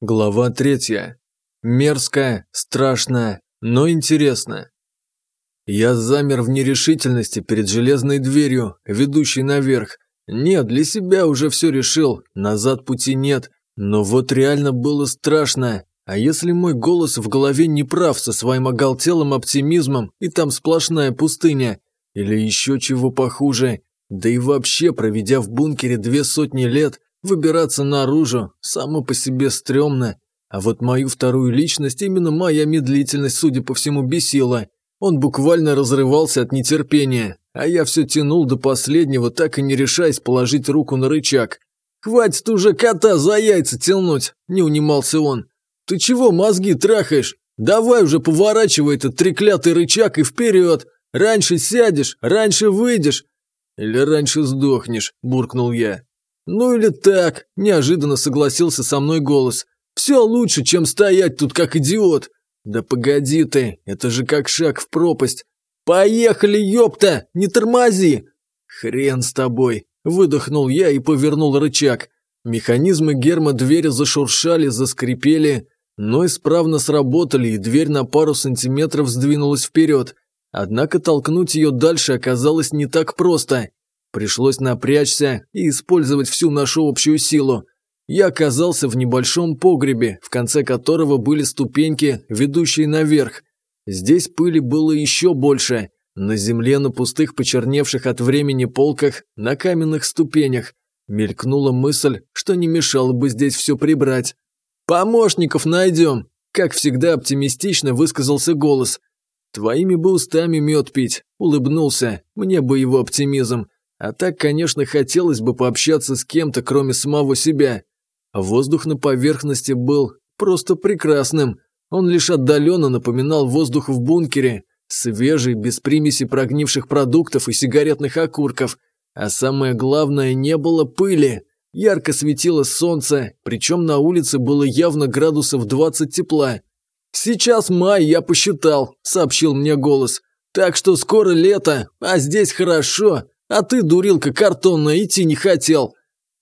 Глава третья. Мерзко, страшно, но интересно. Я замер в нерешительности перед железной дверью, ведущей наверх. Нет, для себя уже все решил, назад пути нет. Но вот реально было страшно. А если мой голос в голове не прав со своим оголтелым оптимизмом, и там сплошная пустыня? Или еще чего похуже? Да и вообще, проведя в бункере две сотни лет, Выбираться наружу само по себе стрёмно. А вот мою вторую личность именно моя медлительность, судя по всему, бесила. Он буквально разрывался от нетерпения, а я все тянул до последнего, так и не решаясь положить руку на рычаг. «Хватит уже кота за яйца тянуть!» – не унимался он. «Ты чего мозги трахаешь? Давай уже поворачивай этот треклятый рычаг и вперед! Раньше сядешь, раньше выйдешь!» «Или раньше сдохнешь», – буркнул я. «Ну или так», – неожиданно согласился со мной голос. «Все лучше, чем стоять тут как идиот». «Да погоди ты, это же как шаг в пропасть». «Поехали, ёпта, не тормози!» «Хрен с тобой», – выдохнул я и повернул рычаг. Механизмы герма двери зашуршали, заскрипели, но исправно сработали, и дверь на пару сантиметров сдвинулась вперед. Однако толкнуть ее дальше оказалось не так просто. Пришлось напрячься и использовать всю нашу общую силу. Я оказался в небольшом погребе, в конце которого были ступеньки, ведущие наверх. Здесь пыли было еще больше. На земле, на пустых, почерневших от времени полках, на каменных ступенях. Мелькнула мысль, что не мешало бы здесь все прибрать. «Помощников найдем!» Как всегда оптимистично высказался голос. «Твоими бы устами мед пить», – улыбнулся. Мне бы его оптимизм. А так, конечно, хотелось бы пообщаться с кем-то, кроме самого себя. Воздух на поверхности был просто прекрасным. Он лишь отдаленно напоминал воздух в бункере, свежий, без примеси прогнивших продуктов и сигаретных окурков. А самое главное, не было пыли. Ярко светило солнце, причем на улице было явно градусов 20 тепла. «Сейчас май, я посчитал», – сообщил мне голос. «Так что скоро лето, а здесь хорошо. А ты, дурилка картонная, идти не хотел.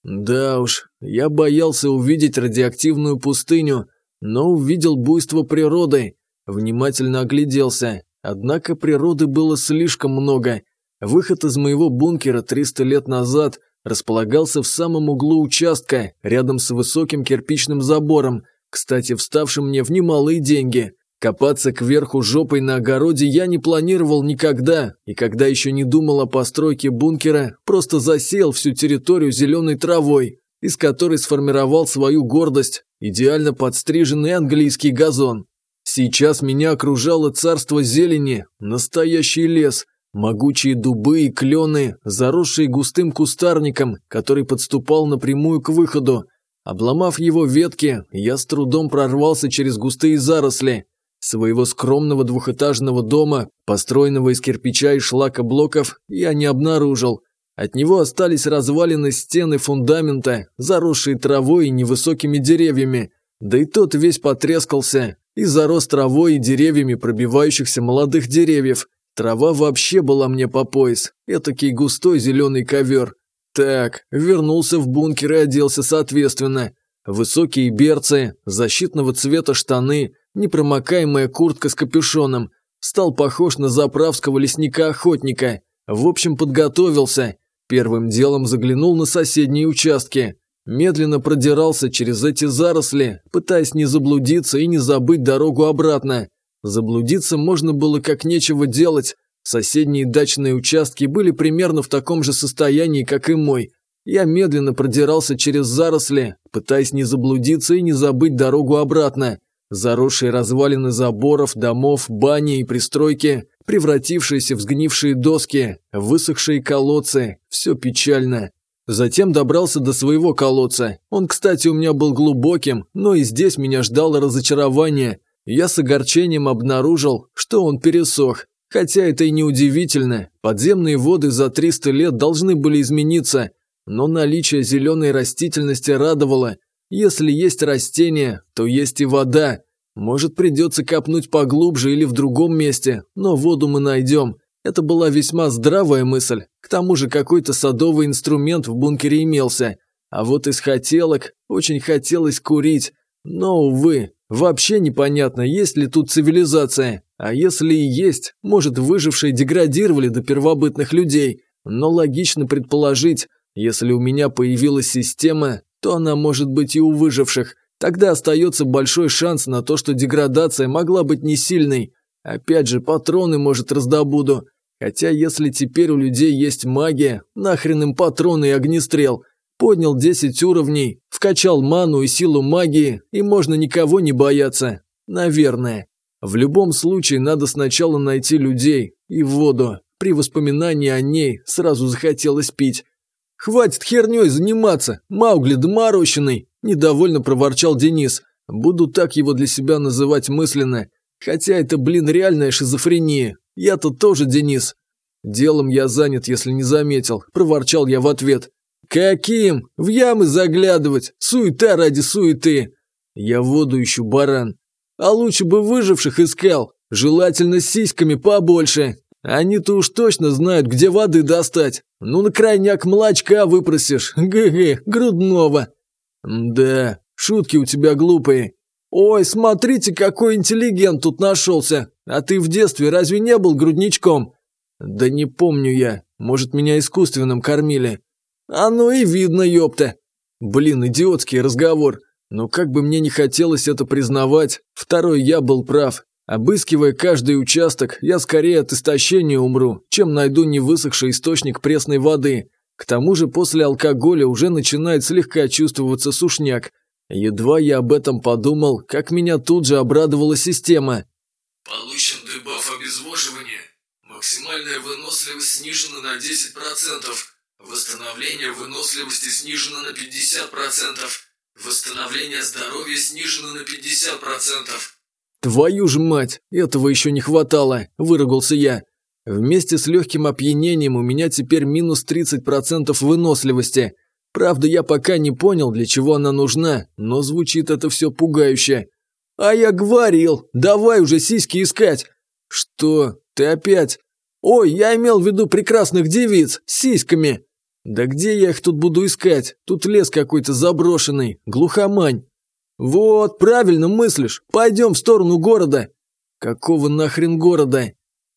Да уж, я боялся увидеть радиоактивную пустыню, но увидел буйство природы. Внимательно огляделся, однако природы было слишком много. Выход из моего бункера 300 лет назад располагался в самом углу участка, рядом с высоким кирпичным забором, кстати, вставшим мне в немалые деньги. Копаться кверху жопой на огороде я не планировал никогда, и когда еще не думал о постройке бункера, просто засеял всю территорию зеленой травой, из которой сформировал свою гордость, идеально подстриженный английский газон. Сейчас меня окружало царство зелени, настоящий лес, могучие дубы и клены, заросшие густым кустарником, который подступал напрямую к выходу. Обломав его ветки, я с трудом прорвался через густые заросли, Своего скромного двухэтажного дома, построенного из кирпича и шлакоблоков, я не обнаружил. От него остались развалины стены фундамента, заросшие травой и невысокими деревьями. Да и тот весь потрескался и зарос травой и деревьями пробивающихся молодых деревьев. Трава вообще была мне по пояс, этакий густой зеленый ковер. Так, вернулся в бункер и оделся соответственно. Высокие берцы, защитного цвета штаны, непромокаемая куртка с капюшоном. Стал похож на заправского лесника-охотника. В общем, подготовился. Первым делом заглянул на соседние участки. Медленно продирался через эти заросли, пытаясь не заблудиться и не забыть дорогу обратно. Заблудиться можно было как нечего делать. Соседние дачные участки были примерно в таком же состоянии, как и мой. Я медленно продирался через заросли, пытаясь не заблудиться и не забыть дорогу обратно. Заросшие развалины заборов, домов, бани и пристройки, превратившиеся в сгнившие доски, высохшие колодцы – все печально. Затем добрался до своего колодца. Он, кстати, у меня был глубоким, но и здесь меня ждало разочарование. Я с огорчением обнаружил, что он пересох. Хотя это и не удивительно. Подземные воды за 300 лет должны были измениться, но наличие зеленой растительности радовало. Если есть растения, то есть и вода. Может, придется копнуть поглубже или в другом месте, но воду мы найдем. Это была весьма здравая мысль. К тому же какой-то садовый инструмент в бункере имелся. А вот из хотелок очень хотелось курить. Но, увы, вообще непонятно, есть ли тут цивилизация. А если и есть, может, выжившие деградировали до первобытных людей. Но логично предположить, если у меня появилась система, то она может быть и у выживших. Тогда остается большой шанс на то, что деградация могла быть не сильной. Опять же, патроны, может, раздобуду. Хотя если теперь у людей есть магия, нахрен им патроны и огнестрел. Поднял 10 уровней, вкачал ману и силу магии, и можно никого не бояться. Наверное. В любом случае надо сначала найти людей и воду. При воспоминании о ней сразу захотелось пить. «Хватит херней заниматься, Маугли доморощенный!» – недовольно проворчал Денис. «Буду так его для себя называть мысленно. Хотя это, блин, реальная шизофрения. Я тут тоже Денис». «Делом я занят, если не заметил», – проворчал я в ответ. «Каким? В ямы заглядывать! Суета ради суеты!» «Я воду ищу, баран. А лучше бы выживших искал, желательно сиськами побольше. Они-то уж точно знают, где воды достать. Ну, на крайняк молочка выпросишь, г-г, грудного». «Да, шутки у тебя глупые. Ой, смотрите, какой интеллигент тут нашелся. А ты в детстве разве не был грудничком?» «Да не помню я. Может, меня искусственным кормили». «А ну и видно, ёпта!» Блин, идиотский разговор. Но как бы мне не хотелось это признавать, второй я был прав. Обыскивая каждый участок, я скорее от истощения умру, чем найду невысохший источник пресной воды. К тому же после алкоголя уже начинает слегка чувствоваться сушняк. Едва я об этом подумал, как меня тут же обрадовала система. Получен дебаф обезвоживания. Максимальная выносливость снижена на 10%. Восстановление выносливости снижено на 50%. Восстановление здоровья снижено на 50%. «Твою ж мать! Этого еще не хватало!» – выругался я. Вместе с легким опьянением у меня теперь минус 30% выносливости. Правда, я пока не понял, для чего она нужна, но звучит это все пугающе. «А я говорил! Давай уже сиськи искать!» «Что? Ты опять?» «Ой, я имел в виду прекрасных девиц сиськами!» «Да где я их тут буду искать? Тут лес какой-то заброшенный, глухомань». «Вот, правильно мыслишь. Пойдем в сторону города». «Какого нахрен города?»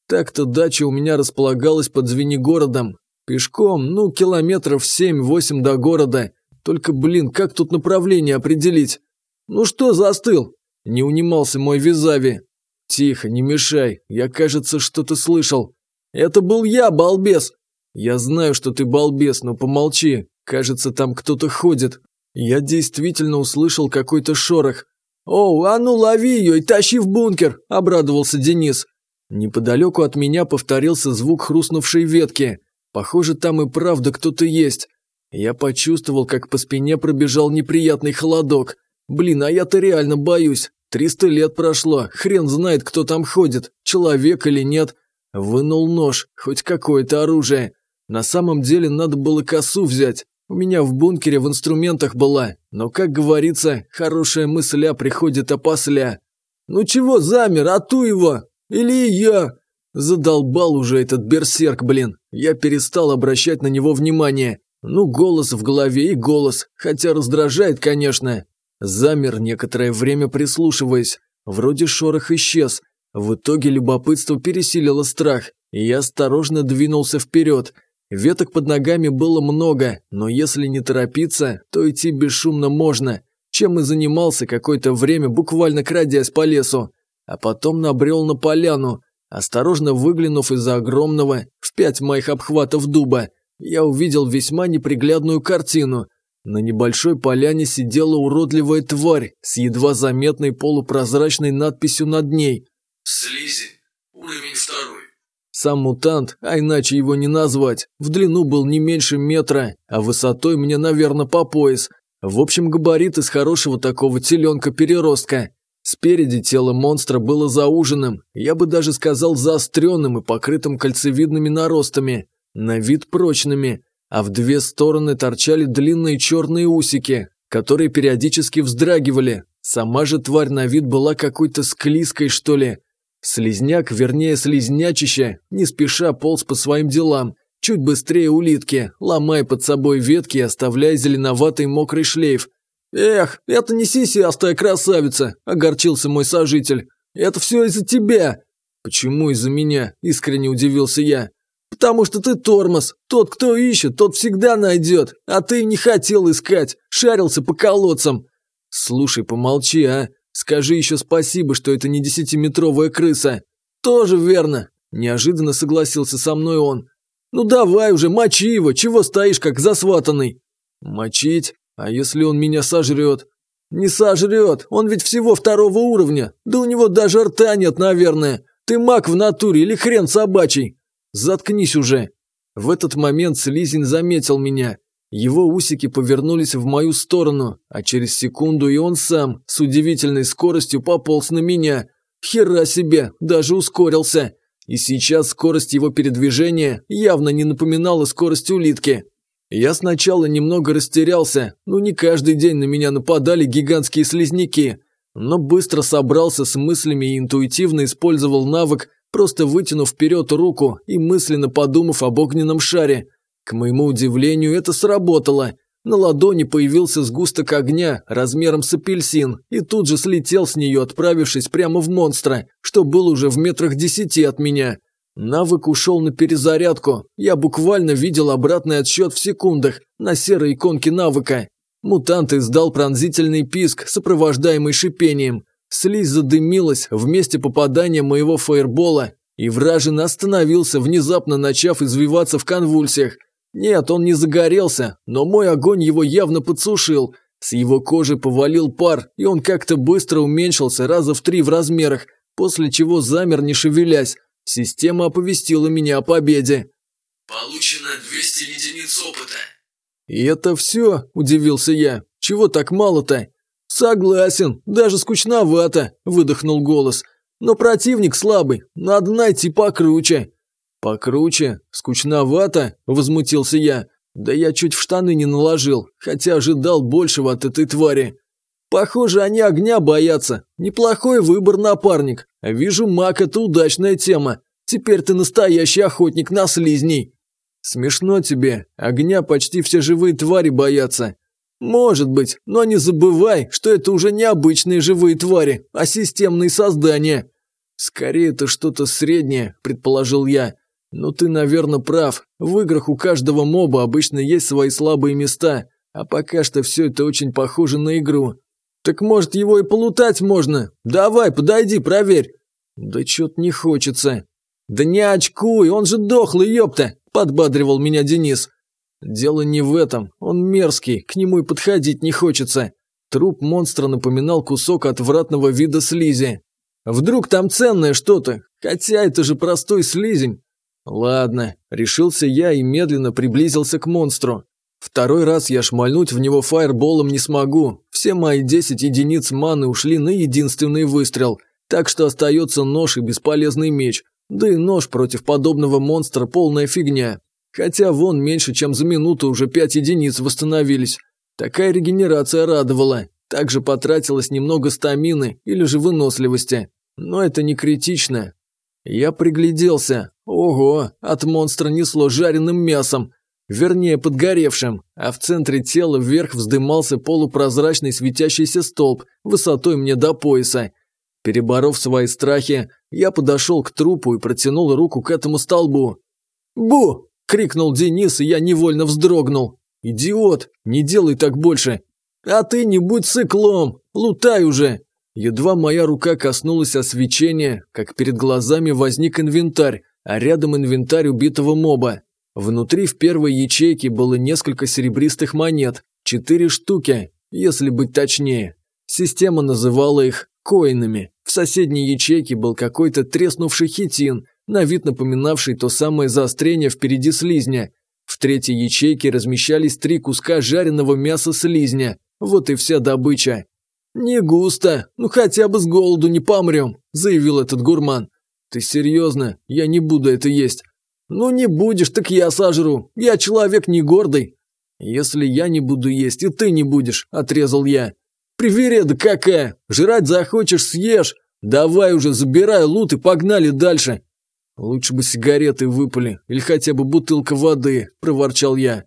Так-то дача у меня располагалась под Звенигородом. Пешком, ну, километров семь-восемь до города. Только, блин, как тут направление определить? Ну что застыл? Не унимался мой визави. Тихо, не мешай. Я, кажется, что-то слышал. Это был я, балбес. «Я знаю, что ты балбес, но помолчи. Кажется, там кто-то ходит. Я действительно услышал какой-то шорох. «Оу, а ну лови ее и тащи в бункер!» – обрадовался Денис. Неподалеку от меня повторился звук хрустнувшей ветки. Похоже, там и правда кто-то есть. Я почувствовал, как по спине пробежал неприятный холодок. Блин, а я-то реально боюсь. Триста лет прошло, хрен знает, кто там ходит, человек или нет. Вынул нож, хоть какое-то оружие. На самом деле надо было косу взять. У меня в бункере в инструментах была, но, как говорится, хорошая мысля приходит опосля. «Ну чего замер, а ту его? Или я?» Задолбал уже этот берсерк, блин. Я перестал обращать на него внимание. Ну, голос в голове и голос, хотя раздражает, конечно. Замер некоторое время прислушиваясь. Вроде шорох исчез. В итоге любопытство пересилило страх, и я осторожно двинулся вперед – Веток под ногами было много, но если не торопиться, то идти бесшумно можно, чем и занимался какое-то время, буквально крадясь по лесу. А потом набрел на поляну, осторожно выглянув из-за огромного, в пять моих обхватов дуба, я увидел весьма неприглядную картину. На небольшой поляне сидела уродливая тварь с едва заметной полупрозрачной надписью над ней. «Слизень. Уровень второй. Сам мутант, а иначе его не назвать, в длину был не меньше метра, а высотой мне, наверное, по пояс. В общем, габарит из хорошего такого теленка-переростка. Спереди тело монстра было зауженным, я бы даже сказал заостренным и покрытым кольцевидными наростами, на вид прочными, а в две стороны торчали длинные черные усики, которые периодически вздрагивали. Сама же тварь на вид была какой-то склизкой, что ли, Слизняк, вернее слизнячище, не спеша полз по своим делам, чуть быстрее улитки, ломая под собой ветки и оставляя зеленоватый мокрый шлейф. Эх, это не сисястая красавица, огорчился мой сожитель. Это все из-за тебя. Почему из-за меня? Искренне удивился я. Потому что ты тормоз. Тот, кто ищет, тот всегда найдет. А ты не хотел искать, шарился по колодцам. Слушай, помолчи, а. Скажи еще спасибо, что это не десятиметровая крыса. Тоже верно. Неожиданно согласился со мной он. Ну давай уже, мочи его, чего стоишь как засватанный? Мочить? А если он меня сожрет? Не сожрет, он ведь всего второго уровня. Да у него даже рта нет, наверное. Ты маг в натуре или хрен собачий? Заткнись уже. В этот момент слизень заметил меня. Его усики повернулись в мою сторону, а через секунду и он сам с удивительной скоростью пополз на меня. Хера себе, даже ускорился. И сейчас скорость его передвижения явно не напоминала скорость улитки. Я сначала немного растерялся, ну не каждый день на меня нападали гигантские слизняки, но быстро собрался с мыслями и интуитивно использовал навык, просто вытянув вперед руку и мысленно подумав об огненном шаре. К моему удивлению, это сработало. На ладони появился сгусток огня размером с апельсин и тут же слетел с нее, отправившись прямо в монстра, что был уже в метрах десяти от меня. Навык ушел на перезарядку. Я буквально видел обратный отсчет в секундах на серой иконке навыка. Мутант издал пронзительный писк, сопровождаемый шипением. Слизь задымилась в месте попадания моего фаербола, и вражин остановился, внезапно начав извиваться в конвульсиях. Нет, он не загорелся, но мой огонь его явно подсушил. С его кожи повалил пар, и он как-то быстро уменьшился раза в три в размерах, после чего замер, не шевелясь. Система оповестила меня о победе. Получено 200 единиц опыта. «И это все?» – удивился я. «Чего так мало-то?» «Согласен, даже скучновато», – выдохнул голос. «Но противник слабый, надо найти покруче». «Покруче? Скучновато?» – возмутился я. «Да я чуть в штаны не наложил, хотя ожидал большего от этой твари». «Похоже, они огня боятся. Неплохой выбор, напарник. Вижу, маг – это удачная тема. Теперь ты настоящий охотник на слизней». «Смешно тебе. Огня почти все живые твари боятся». «Может быть, но не забывай, что это уже не обычные живые твари, а системные создания». «Скорее, это что-то среднее», – предположил я. «Ну ты, наверное, прав. В играх у каждого моба обычно есть свои слабые места, а пока что все это очень похоже на игру. Так может его и полутать можно? Давай, подойди, проверь». «Да чё-то не хочется». «Да не очкуй, он же дохлый, ёпта!» – подбадривал меня Денис. «Дело не в этом, он мерзкий, к нему и подходить не хочется». Труп монстра напоминал кусок отвратного вида слизи. «Вдруг там ценное что-то? Хотя это же простой слизень. Ладно, решился я и медленно приблизился к монстру. Второй раз я шмальнуть в него фаерболом не смогу. Все мои 10 единиц маны ушли на единственный выстрел, так что остается нож и бесполезный меч. Да и нож против подобного монстра полная фигня. Хотя вон меньше, чем за минуту уже 5 единиц восстановились. Такая регенерация радовала. Также потратилось немного стамины или же выносливости. Но это не критично. Я пригляделся. Ого, от монстра несло жареным мясом. Вернее, подгоревшим, а в центре тела вверх вздымался полупрозрачный светящийся столб высотой мне до пояса. Переборов свои страхи, я подошел к трупу и протянул руку к этому столбу. «Бу!» – крикнул Денис, и я невольно вздрогнул. «Идиот! Не делай так больше!» «А ты не будь циклом! Лутай уже!» Едва моя рука коснулась освещения, как перед глазами возник инвентарь, а рядом инвентарь убитого моба. Внутри в первой ячейке было несколько серебристых монет, четыре штуки, если быть точнее. Система называла их коинами. В соседней ячейке был какой-то треснувший хитин, на вид напоминавший то самое заострение впереди слизня. В третьей ячейке размещались три куска жареного мяса слизня. Вот и вся добыча. «Не густо, ну хотя бы с голоду не помрем», – заявил этот гурман. «Ты серьезно? Я не буду это есть». «Ну не будешь, так я сожру. Я человек не гордый». «Если я не буду есть, и ты не будешь», – отрезал я. «Привереда какая! Жрать захочешь, съешь. Давай уже, забирай лут и погнали дальше». «Лучше бы сигареты выпали, или хотя бы бутылка воды», – проворчал я.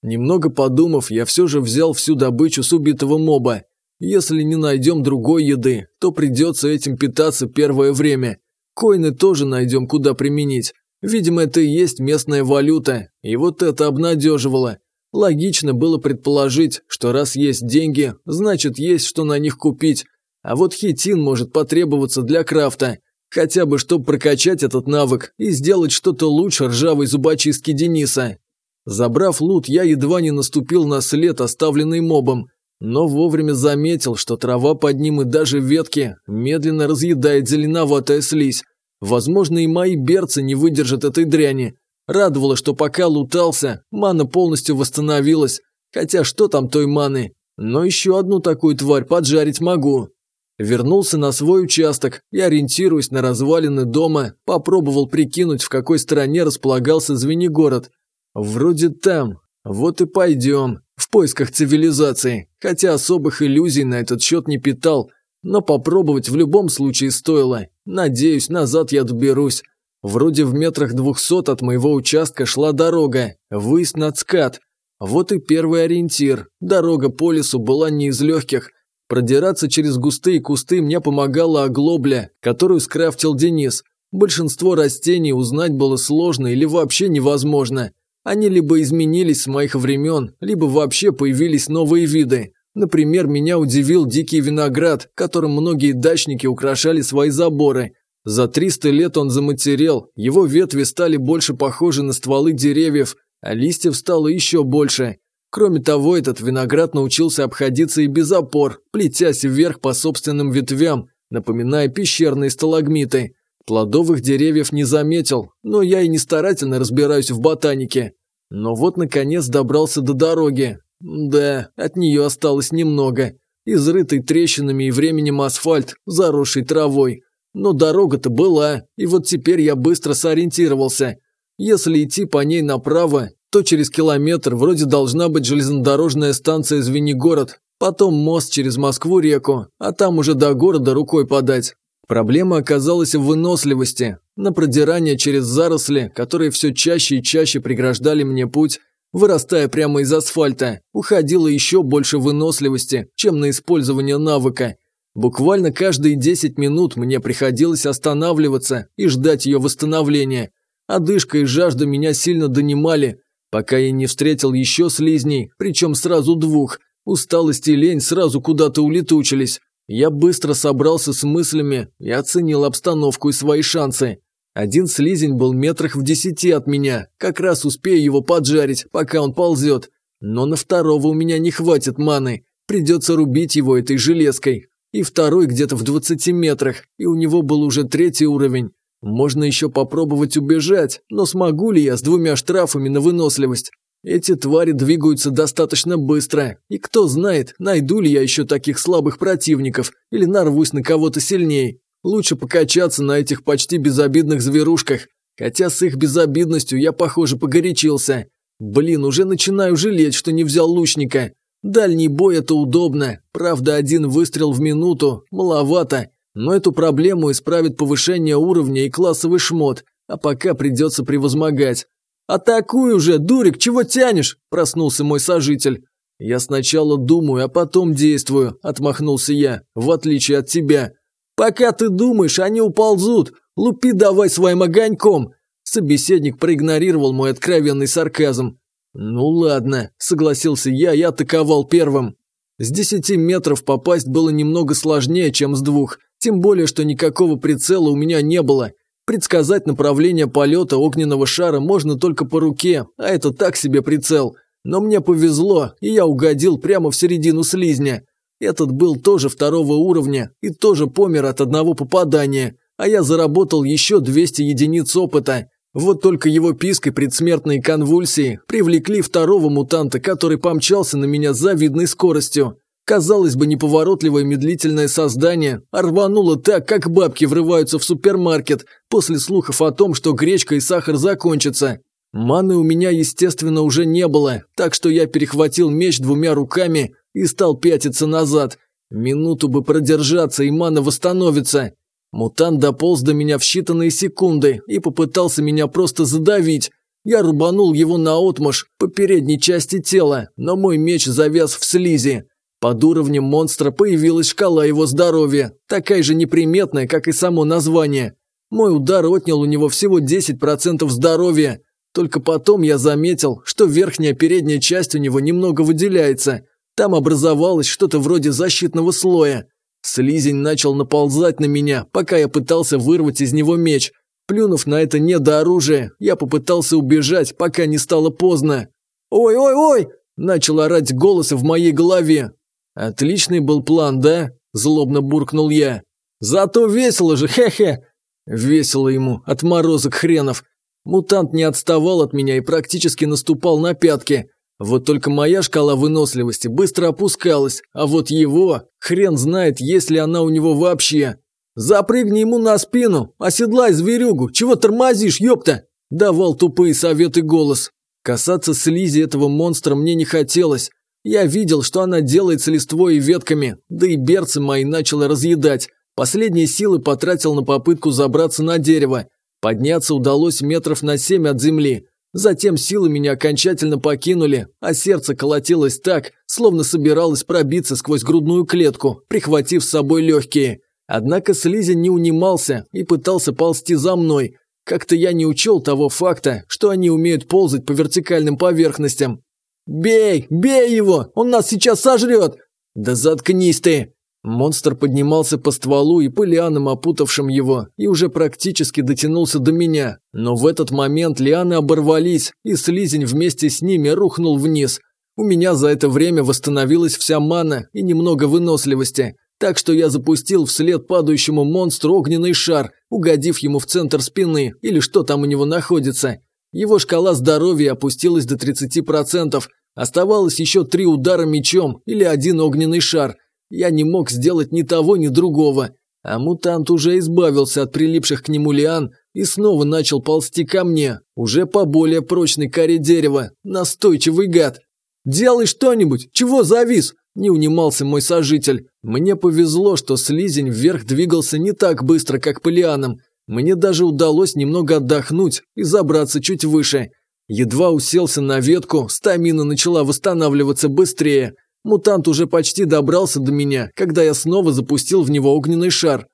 Немного подумав, я все же взял всю добычу с убитого моба. Если не найдем другой еды, то придется этим питаться первое время. Коины тоже найдем, куда применить. Видимо, это и есть местная валюта, и вот это обнадеживало. Логично было предположить, что раз есть деньги, значит есть что на них купить. А вот хитин может потребоваться для крафта. Хотя бы, чтобы прокачать этот навык и сделать что-то лучше ржавой зубочистки Дениса. Забрав лут, я едва не наступил на след, оставленный мобом, но вовремя заметил, что трава под ним и даже ветки медленно разъедает зеленоватая слизь. Возможно, и мои берцы не выдержат этой дряни. Радовало, что пока лутался, мана полностью восстановилась. Хотя что там той маны? Но еще одну такую тварь поджарить могу. Вернулся на свой участок и, ориентируясь на развалины дома, попробовал прикинуть, в какой стороне располагался Звенигород. Вроде там. Вот и пойдем. В поисках цивилизации. Хотя особых иллюзий на этот счет не питал. Но попробовать в любом случае стоило. Надеюсь, назад я доберусь. Вроде в метрах двухсот от моего участка шла дорога, выезд над скат. Вот и первый ориентир. Дорога по лесу была не из легких. Продираться через густые кусты мне помогала оглобля, которую скрафтил Денис. Большинство растений узнать было сложно или вообще невозможно. Они либо изменились с моих времен, либо вообще появились новые виды. Например, меня удивил дикий виноград, которым многие дачники украшали свои заборы. За 300 лет он заматерел, его ветви стали больше похожи на стволы деревьев, а листьев стало еще больше. Кроме того, этот виноград научился обходиться и без опор, плетясь вверх по собственным ветвям, напоминая пещерные сталагмиты. Плодовых деревьев не заметил, но я и не старательно разбираюсь в ботанике. Но вот, наконец, добрался до дороги, да, от нее осталось немного. Изрытый трещинами и временем асфальт, заросший травой. Но дорога-то была, и вот теперь я быстро сориентировался. Если идти по ней направо, то через километр вроде должна быть железнодорожная станция Звенигород, потом мост через Москву-реку, а там уже до города рукой подать. Проблема оказалась в выносливости. На продирание через заросли, которые все чаще и чаще преграждали мне путь, вырастая прямо из асфальта, уходило еще больше выносливости, чем на использование навыка. Буквально каждые 10 минут мне приходилось останавливаться и ждать ее восстановления. Одышка и жажда меня сильно донимали, пока я не встретил еще слизней, причем сразу двух. Усталость и лень сразу куда-то улетучились. Я быстро собрался с мыслями и оценил обстановку и свои шансы. Один слизень был метрах в десяти от меня, как раз успею его поджарить, пока он ползет. Но на второго у меня не хватит маны, придется рубить его этой железкой. И второй где-то в двадцати метрах, и у него был уже третий уровень. Можно еще попробовать убежать, но смогу ли я с двумя штрафами на выносливость? Эти твари двигаются достаточно быстро, и кто знает, найду ли я еще таких слабых противников или нарвусь на кого-то сильнее. Лучше покачаться на этих почти безобидных зверушках, хотя с их безобидностью я, похоже, погорячился. Блин, уже начинаю жалеть, что не взял лучника. Дальний бой – это удобно, правда, один выстрел в минуту, маловато, но эту проблему исправит повышение уровня и классовый шмот, а пока придется превозмогать. «Атакуй уже, дурик, чего тянешь?» – проснулся мой сожитель. «Я сначала думаю, а потом действую», – отмахнулся я, в отличие от тебя. «Пока ты думаешь, они уползут. Лупи давай своим огоньком!» Собеседник проигнорировал мой откровенный сарказм. «Ну ладно», – согласился я и атаковал первым. С десяти метров попасть было немного сложнее, чем с двух, тем более, что никакого прицела у меня не было. Предсказать направление полета огненного шара можно только по руке, а это так себе прицел. Но мне повезло, и я угодил прямо в середину слизня. Этот был тоже второго уровня и тоже помер от одного попадания, а я заработал еще 200 единиц опыта. Вот только его писк и предсмертные конвульсии привлекли второго мутанта, который помчался на меня с завидной скоростью. Казалось бы, неповоротливое медлительное создание рвануло так, как бабки врываются в супермаркет после слухов о том, что гречка и сахар закончатся. Маны у меня, естественно, уже не было, так что я перехватил меч двумя руками и стал пятиться назад. Минуту бы продержаться, и мана восстановится. Мутант дополз до меня в считанные секунды и попытался меня просто задавить. Я рубанул его наотмашь по передней части тела, но мой меч завяз в слизи. Под уровнем монстра появилась шкала его здоровья, такая же неприметная, как и само название. Мой удар отнял у него всего 10% здоровья. Только потом я заметил, что верхняя передняя часть у него немного выделяется. Там образовалось что-то вроде защитного слоя. Слизень начал наползать на меня, пока я пытался вырвать из него меч. Плюнув на это недооружие, я попытался убежать, пока не стало поздно. «Ой-ой-ой!» – начал орать голос в моей голове. «Отличный был план, да?» – злобно буркнул я. «Зато весело же, хе-хе!» Весело ему, отморозок хренов. Мутант не отставал от меня и практически наступал на пятки. Вот только моя шкала выносливости быстро опускалась, а вот его, хрен знает, есть ли она у него вообще. «Запрыгни ему на спину, оседлай зверюгу, чего тормозишь, ёпта!» Давал тупые советы голос. Касаться слизи этого монстра мне не хотелось. Я видел, что она делает с листвой и ветками, да и берцы мои начала разъедать. Последние силы потратил на попытку забраться на дерево. Подняться удалось метров на семь от земли. Затем силы меня окончательно покинули, а сердце колотилось так, словно собиралось пробиться сквозь грудную клетку, прихватив с собой легкие. Однако Слизень не унимался и пытался ползти за мной. Как-то я не учел того факта, что они умеют ползать по вертикальным поверхностям. «Бей! Бей его! Он нас сейчас сожрет!» «Да заткнись ты!» Монстр поднимался по стволу и по лианам, опутавшим его, и уже практически дотянулся до меня. Но в этот момент лианы оборвались, и слизень вместе с ними рухнул вниз. У меня за это время восстановилась вся мана и немного выносливости, так что я запустил вслед падающему монстру огненный шар, угодив ему в центр спины или что там у него находится. Его шкала здоровья опустилась до 30%. Оставалось еще три удара мечом или один огненный шар. Я не мог сделать ни того, ни другого. А мутант уже избавился от прилипших к нему лиан и снова начал ползти ко мне, уже по более прочной коре дерева. Настойчивый гад. «Делай что-нибудь! Чего завис?» – не унимался мой сожитель. Мне повезло, что слизень вверх двигался не так быстро, как по лианам. Мне даже удалось немного отдохнуть и забраться чуть выше. Едва уселся на ветку, стамина начала восстанавливаться быстрее. Мутант уже почти добрался до меня, когда я снова запустил в него огненный шар.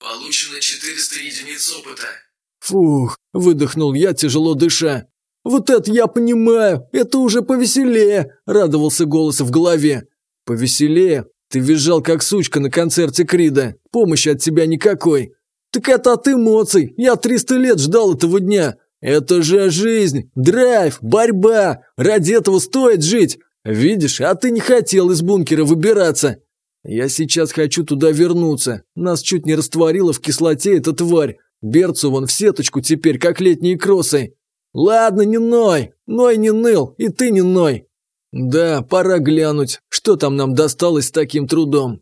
Получено 400 единиц опыта. Фух, выдохнул я, тяжело дыша. «Вот это я понимаю, это уже повеселее!» – радовался голос в голове. «Повеселее? Ты визжал как сучка на концерте Крида. Помощи от тебя никакой. «Так это от эмоций! Я 300 лет ждал этого дня! Это же жизнь! Драйв! Борьба! Ради этого стоит жить! Видишь, а ты не хотел из бункера выбираться!» «Я сейчас хочу туда вернуться. Нас чуть не растворила в кислоте эта тварь. Берцу вон в сеточку теперь, как летние кроссы. Ладно, не ной. Ной не ныл, и ты не ной. Да, пора глянуть, что там нам досталось с таким трудом.